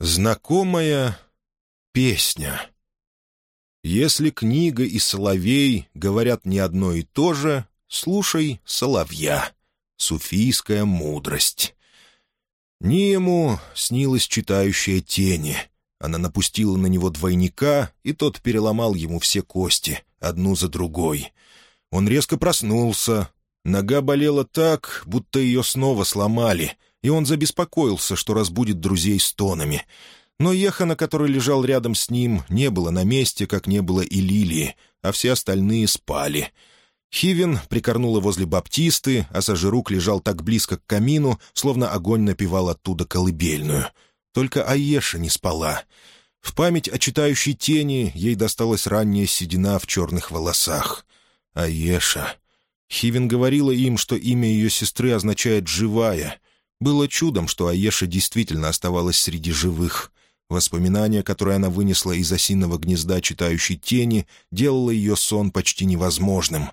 Знакомая песня. Если книга и соловей говорят не одно и то же, слушай соловья. Суфийская мудрость. Ниему снилась читающая тени. Она напустила на него двойника, и тот переломал ему все кости, одну за другой. Он резко проснулся. Нога болела так, будто ее снова сломали — и он забеспокоился, что разбудит друзей стонами. Но Ехана, который лежал рядом с ним, не было на месте, как не было и Лилии, а все остальные спали. Хивин прикорнула возле баптисты, а Сажирук лежал так близко к камину, словно огонь напевал оттуда колыбельную. Только Аеша не спала. В память о читающей тени ей досталась ранняя седина в черных волосах. Аеша. Хивин говорила им, что имя ее сестры означает «живая», было чудом, что Аеша действительно оставалась среди живых. Воспоминание, которое она вынесла из осиного гнезда читающей тени, делало ее сон почти невозможным.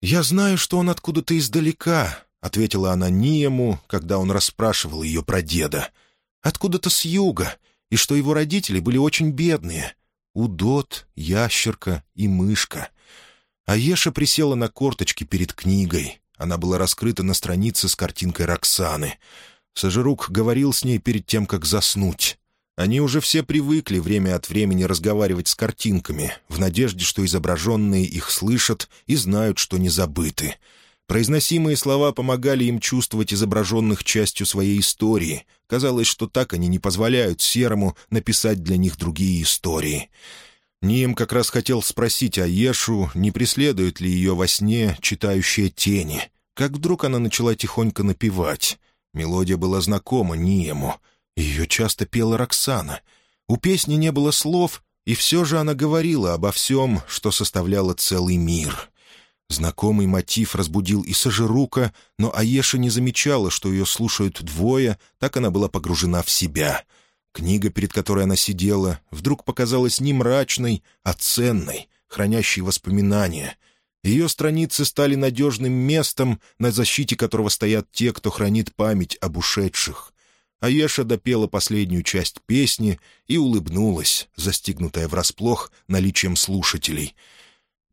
«Я знаю, что он откуда-то издалека», — ответила она Ниему, когда он расспрашивал ее про деда. «Откуда-то с юга, и что его родители были очень бедные. Удот, ящерка и мышка». Аеша присела на корточки перед книгой. Она была раскрыта на странице с картинкой Роксаны. Сажирук говорил с ней перед тем, как заснуть. Они уже все привыкли время от времени разговаривать с картинками, в надежде, что изображенные их слышат и знают, что не забыты. Произносимые слова помогали им чувствовать изображенных частью своей истории. Казалось, что так они не позволяют Серому написать для них другие истории. Ним как раз хотел спросить Аешу, не преследует ли ее во сне читающая тени, как вдруг она начала тихонько напевать. Мелодия была знакома Ниему. Ее часто пела Роксана. У песни не было слов, и все же она говорила обо всем, что составляло целый мир. Знакомый мотив разбудил и Сажирука, но Аеша не замечала, что ее слушают двое, так она была погружена в себя — Книга, перед которой она сидела, вдруг показалась не мрачной, а ценной, хранящей воспоминания. Ее страницы стали надежным местом, на защите которого стоят те, кто хранит память об ушедших. Аеша допела последнюю часть песни и улыбнулась, застигнутая врасплох наличием слушателей.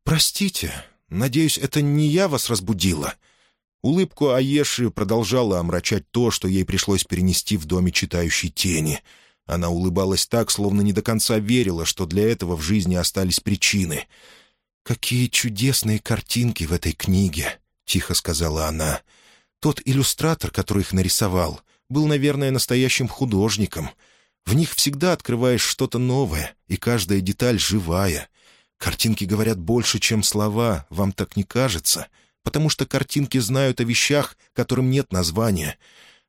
«Простите, надеюсь, это не я вас разбудила?» Улыбку Аеши продолжала омрачать то, что ей пришлось перенести в доме читающей тени — она улыбалась так, словно не до конца верила, что для этого в жизни остались причины. «Какие чудесные картинки в этой книге!» — тихо сказала она. «Тот иллюстратор, который их нарисовал, был, наверное, настоящим художником. В них всегда открываешь что-то новое, и каждая деталь живая. Картинки говорят больше, чем слова, вам так не кажется?» потому что картинки знают о вещах, которым нет названия.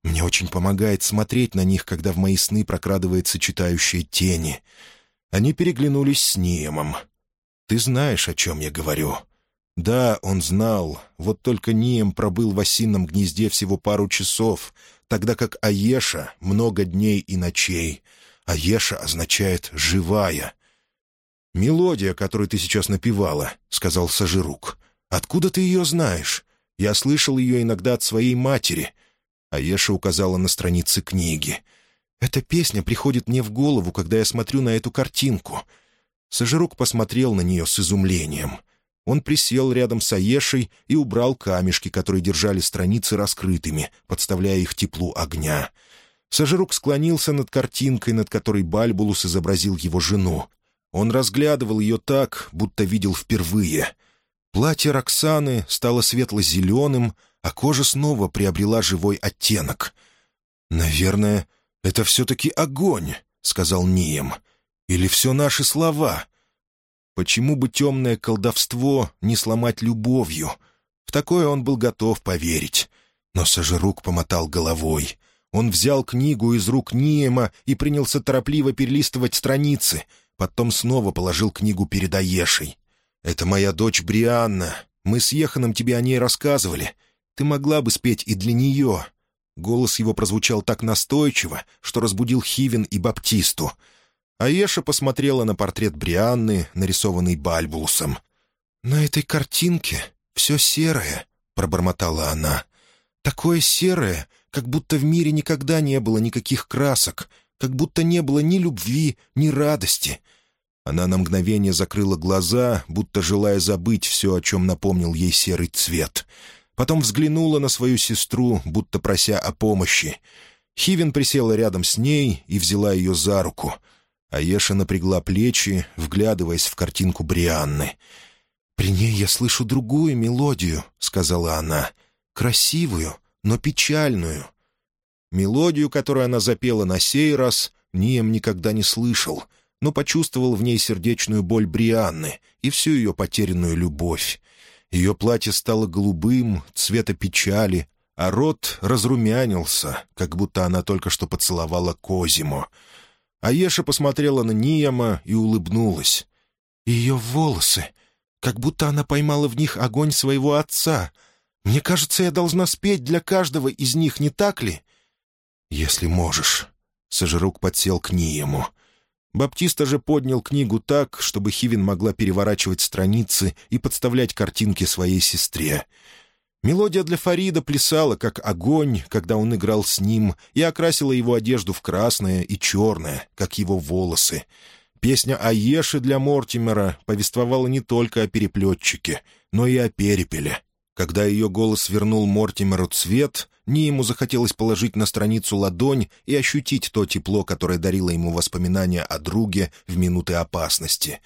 Мне очень помогает смотреть на них, когда в мои сны прокрадывается читающая тени. Они переглянулись с Ниемом. «Ты знаешь, о чем я говорю?» Да, он знал, вот только Нием пробыл в осинном гнезде всего пару часов, тогда как Аеша — много дней и ночей. Аеша означает «живая». «Мелодия, которую ты сейчас напевала», — сказал Сажирук. «Откуда ты ее знаешь? Я слышал ее иногда от своей матери. Аеша указала на страницы книги. «Эта песня приходит мне в голову, когда я смотрю на эту картинку». Сажирук посмотрел на нее с изумлением. Он присел рядом с Аешей и убрал камешки, которые держали страницы раскрытыми, подставляя их теплу огня. Сажирук склонился над картинкой, над которой Бальбулус изобразил его жену. Он разглядывал ее так, будто видел впервые. Платье Роксаны стало светло-зеленым, а кожа снова приобрела живой оттенок. «Наверное, это все-таки огонь», — сказал Нием. «Или все наши слова?» Почему бы темное колдовство не сломать любовью? В такое он был готов поверить. Но Сажирук помотал головой. Он взял книгу из рук Ниема и принялся торопливо перелистывать страницы. Потом снова положил книгу перед Аешей. «Это моя дочь Брианна. Мы с Еханом тебе о ней рассказывали. Ты могла бы спеть и для нее». Голос его прозвучал так настойчиво, что разбудил Хивин и Баптисту. Аеша посмотрела на портрет Брианны, нарисованный Бальбулусом. «На этой картинке все серое», — пробормотала она. «Такое серое, как будто в мире никогда не было никаких красок, как будто не было ни любви, ни радости. Она на мгновение закрыла глаза, будто желая забыть все, о чем напомнил ей серый цвет. Потом взглянула на свою сестру, будто прося о помощи. Хивин присела рядом с ней и взяла ее за руку. Аеша напрягла плечи, вглядываясь в картинку Брианны. «При ней я слышу другую мелодию», — сказала она. «Красивую, но печальную». Мелодию, которую она запела на сей раз, Нием никогда не слышал, но почувствовал в ней сердечную боль Брианны и всю ее потерянную любовь. Ее платье стало голубым, цвета печали, а рот разрумянился, как будто она только что поцеловала Козимо. Аеша посмотрела на Нияма и улыбнулась. «Ее волосы! Как будто она поймала в них огонь своего отца. Мне кажется, я должна спеть для каждого из них, не так ли?» «Если можешь». Сожрук подсел к Ниему. Баптиста же поднял книгу так, чтобы Хивин могла переворачивать страницы и подставлять картинки своей сестре. Мелодия для Фарида плясала, как огонь, когда он играл с ним, и окрасила его одежду в красное и черное, как его волосы. Песня о Еше для Мортимера повествовала не только о переплетчике, но и о перепеле. Когда ее голос вернул Мортимеру цвет, ни ему захотелось положить на страницу ладонь и ощутить то тепло, которое дарило ему воспоминания о друге в минуты опасности.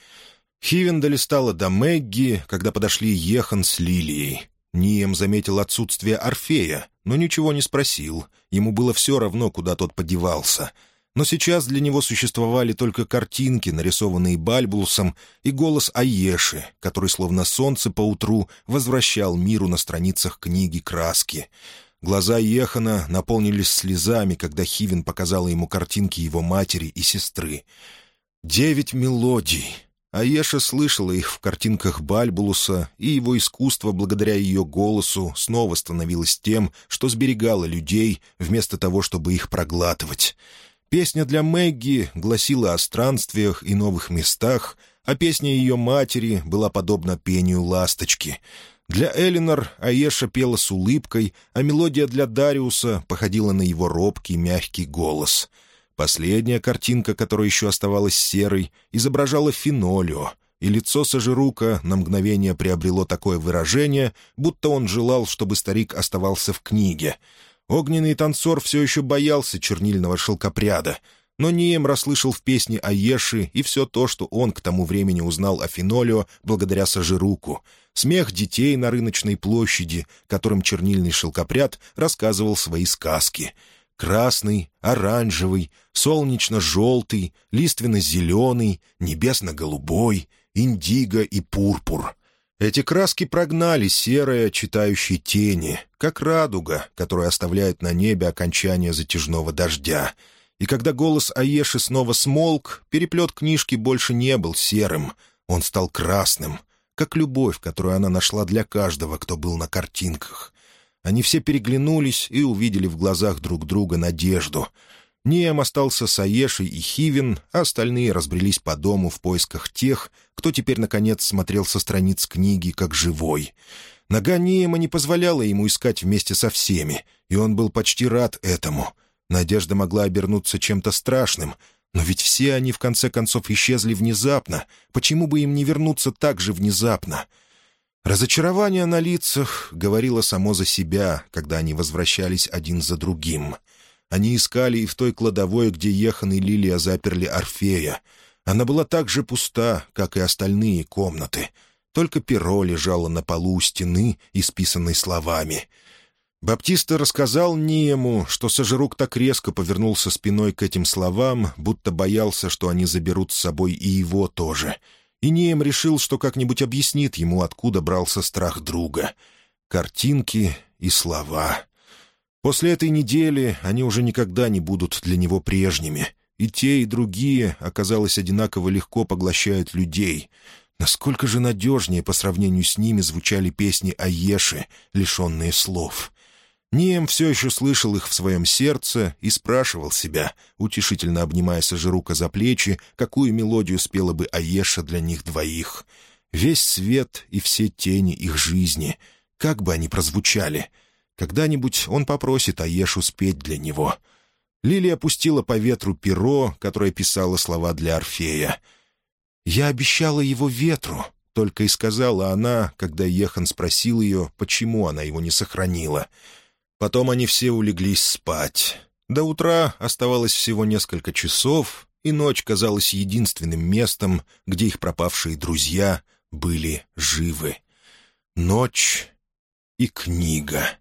Хивен долистала до Мэгги, когда подошли Ехан с Лилией. Нием заметил отсутствие Орфея, но ничего не спросил. Ему было все равно, куда тот подевался. Но сейчас для него существовали только картинки, нарисованные Бальбулусом, и голос Аеши, который, словно солнце поутру, возвращал миру на страницах книги краски. Глаза Ехана наполнились слезами, когда Хивин показала ему картинки его матери и сестры. «Девять мелодий!» Аеша слышала их в картинках Бальбулуса, и его искусство, благодаря ее голосу, снова становилось тем, что сберегало людей, вместо того, чтобы их проглатывать. Песня для Мэгги гласила о странствиях и новых местах, а песня ее матери была подобна пению ласточки. Для Элинор Аеша пела с улыбкой, а мелодия для Дариуса походила на его робкий мягкий голос — Последняя картинка, которая еще оставалась серой, изображала фенолио, и лицо Сажирука на мгновение приобрело такое выражение, будто он желал, чтобы старик оставался в книге. Огненный танцор все еще боялся чернильного шелкопряда, но Нием расслышал в песне о Еши и все то, что он к тому времени узнал о Фенолио благодаря Сажируку. Смех детей на рыночной площади, которым чернильный шелкопряд рассказывал свои сказки — красный, оранжевый, солнечно-желтый, лиственно-зеленый, небесно-голубой, индиго и пурпур. Эти краски прогнали серые, читающие тени, как радуга, которая оставляет на небе окончание затяжного дождя. И когда голос Аеши снова смолк, переплет книжки больше не был серым, он стал красным, как любовь, которую она нашла для каждого, кто был на картинках. Они все переглянулись и увидели в глазах друг друга надежду. Нием остался с Аешей и Хивин, а остальные разбрелись по дому в поисках тех, кто теперь, наконец, смотрел со страниц книги как живой. Нога Ниема не позволяла ему искать вместе со всеми, и он был почти рад этому. Надежда могла обернуться чем-то страшным, но ведь все они, в конце концов, исчезли внезапно. Почему бы им не вернуться так же внезапно?» Разочарование на лицах говорило само за себя, когда они возвращались один за другим. Они искали и в той кладовой, где Ехан и Лилия заперли Орфея. Она была так же пуста, как и остальные комнаты. Только перо лежало на полу у стены, исписанной словами. Баптиста рассказал Ниему, что Сажирук так резко повернулся спиной к этим словам, будто боялся, что они заберут с собой и его тоже — и Нием решил, что как-нибудь объяснит ему, откуда брался страх друга. Картинки и слова. После этой недели они уже никогда не будут для него прежними. И те, и другие, оказалось, одинаково легко поглощают людей. Насколько же надежнее по сравнению с ними звучали песни о Еше, лишенные слов. Нием все еще слышал их в своем сердце и спрашивал себя, утешительно обнимая Сажирука за плечи, какую мелодию спела бы Аеша для них двоих. Весь свет и все тени их жизни, как бы они прозвучали. Когда-нибудь он попросит Аешу спеть для него. Лили опустила по ветру перо, которое писало слова для Орфея. «Я обещала его ветру», — только и сказала она, когда Ехан спросил ее, почему она его не сохранила. Потом они все улеглись спать. До утра оставалось всего несколько часов, и ночь казалась единственным местом, где их пропавшие друзья были живы. Ночь и книга.